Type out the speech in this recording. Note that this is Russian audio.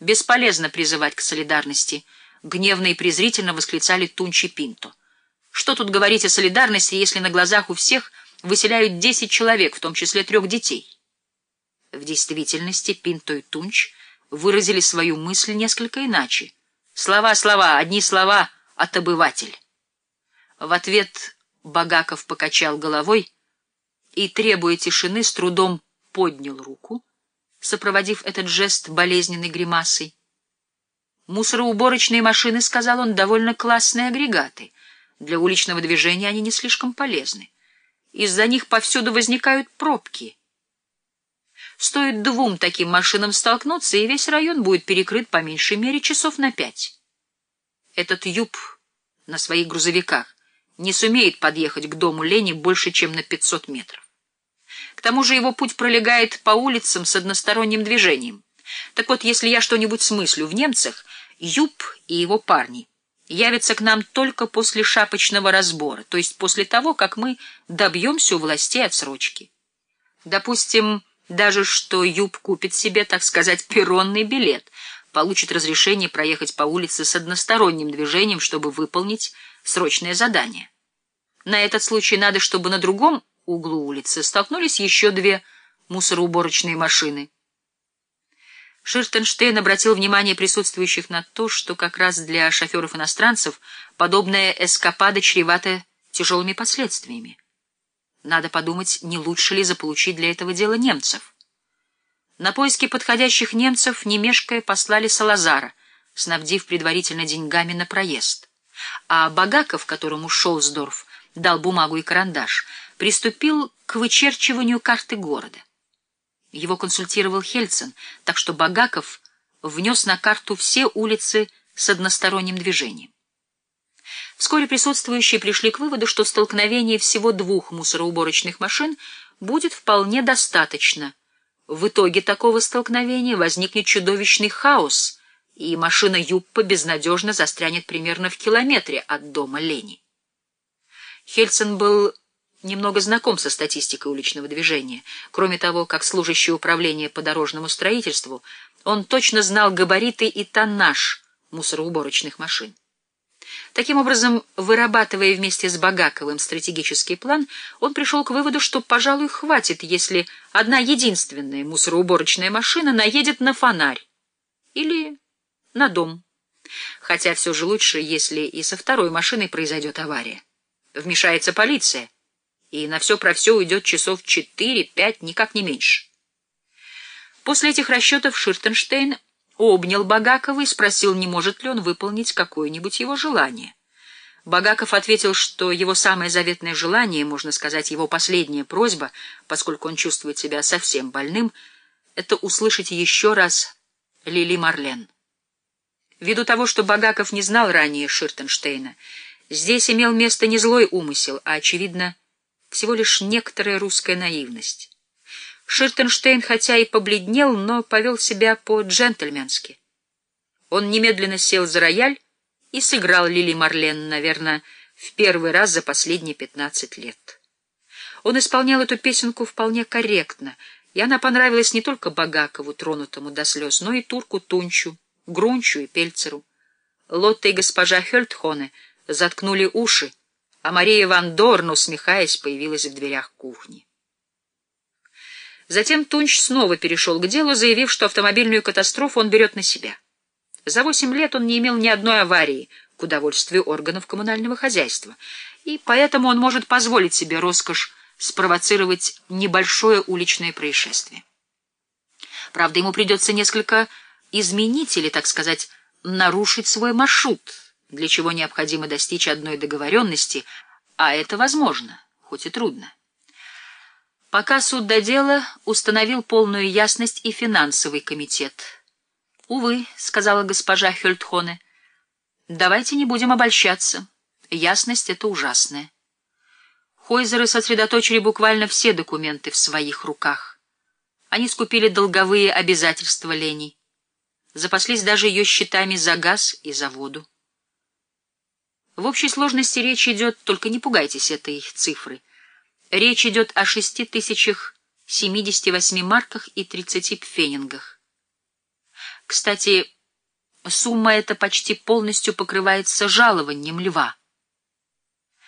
Бесполезно призывать к солидарности. Гневно и презрительно восклицали Тунчи Пинто. Что тут говорить о солидарности, если на глазах у всех выселяют десять человек, в том числе трех детей? В действительности Пинто и Тунч выразили свою мысль несколько иначе. Слова, слова, одни слова от обыватель. В ответ Багаков покачал головой и, требуя тишины, с трудом поднял руку, сопроводив этот жест болезненной гримасой. «Мусороуборочные машины, — сказал он, — довольно классные агрегаты. Для уличного движения они не слишком полезны. Из-за них повсюду возникают пробки. Стоит двум таким машинам столкнуться, и весь район будет перекрыт по меньшей мере часов на пять. Этот юб на своих грузовиках не сумеет подъехать к дому Лени больше, чем на 500 метров. К тому же его путь пролегает по улицам с односторонним движением. Так вот, если я что-нибудь смыслю в немцах, Юб и его парни явятся к нам только после шапочного разбора, то есть после того, как мы добьемся у властей отсрочки. Допустим, даже что Юб купит себе, так сказать, перронный билет, получит разрешение проехать по улице с односторонним движением, чтобы выполнить срочное задание. На этот случай надо, чтобы на другом углу улицы столкнулись еще две мусороуборочные машины. Ширтенштейн обратил внимание присутствующих на то, что как раз для шоферов-иностранцев подобная эскапада чревата тяжелыми последствиями. Надо подумать, не лучше ли заполучить для этого дела немцев. На поиски подходящих немцев, не послали Салазара, снабдив предварительно деньгами на проезд. А Багаков, которому Шолсдорф дал бумагу и карандаш, приступил к вычерчиванию карты города. Его консультировал Хельцин, так что Багаков внес на карту все улицы с односторонним движением. Вскоре присутствующие пришли к выводу, что столкновение всего двух мусороуборочных машин будет вполне достаточно. В итоге такого столкновения возникнет чудовищный хаос, и машина Юппа безнадежно застрянет примерно в километре от дома Лени. Хельцин был немного знаком со статистикой уличного движения. Кроме того, как служащий управления по дорожному строительству, он точно знал габариты и тоннаж мусороуборочных машин. Таким образом, вырабатывая вместе с Багаковым стратегический план, он пришел к выводу, что, пожалуй, хватит, если одна единственная мусороуборочная машина наедет на фонарь или на дом. Хотя все же лучше, если и со второй машиной произойдет авария. Вмешается полиция, и на все про все уйдет часов четыре-пять, никак не меньше. После этих расчетов Ширтенштейн обнял Багакова и спросил, не может ли он выполнить какое-нибудь его желание. Багаков ответил, что его самое заветное желание, можно сказать, его последняя просьба, поскольку он чувствует себя совсем больным, это услышать еще раз Лили Марлен. Ввиду того, что Багаков не знал ранее Ширтенштейна, здесь имел место не злой умысел, а, очевидно, всего лишь некоторая русская наивность. Ширтенштейн хотя и побледнел, но повел себя по-джентльменски. Он немедленно сел за рояль и сыграл Лили Марлен, наверное, в первый раз за последние пятнадцать лет. Он исполнял эту песенку вполне корректно, и она понравилась не только Багакову, тронутому до слез, но и турку Тунчу, Грунчу и Пельцеру. Лотта и госпожа Хельтхоне заткнули уши, а Мария Ван Дорн, усмехаясь, появилась в дверях кухни. Затем Тунч снова перешел к делу, заявив, что автомобильную катастрофу он берет на себя. За восемь лет он не имел ни одной аварии к удовольствию органов коммунального хозяйства, и поэтому он может позволить себе роскошь спровоцировать небольшое уличное происшествие. Правда, ему придется несколько изменить или, так сказать, нарушить свой маршрут, для чего необходимо достичь одной договоренности, а это возможно, хоть и трудно. Пока суд до дела установил полную ясность и финансовый комитет. «Увы», — сказала госпожа Хельтхоне, — «давайте не будем обольщаться. Ясность — это ужасная». Хойзеры сосредоточили буквально все документы в своих руках. Они скупили долговые обязательства Лени, запаслись даже ее счетами за газ и за воду. В общей сложности речь идет, только не пугайтесь этой цифры, речь идет о шести тысячах семидесяти восьми марках и тридцати пфенингах. Кстати, сумма эта почти полностью покрывается жалованием льва.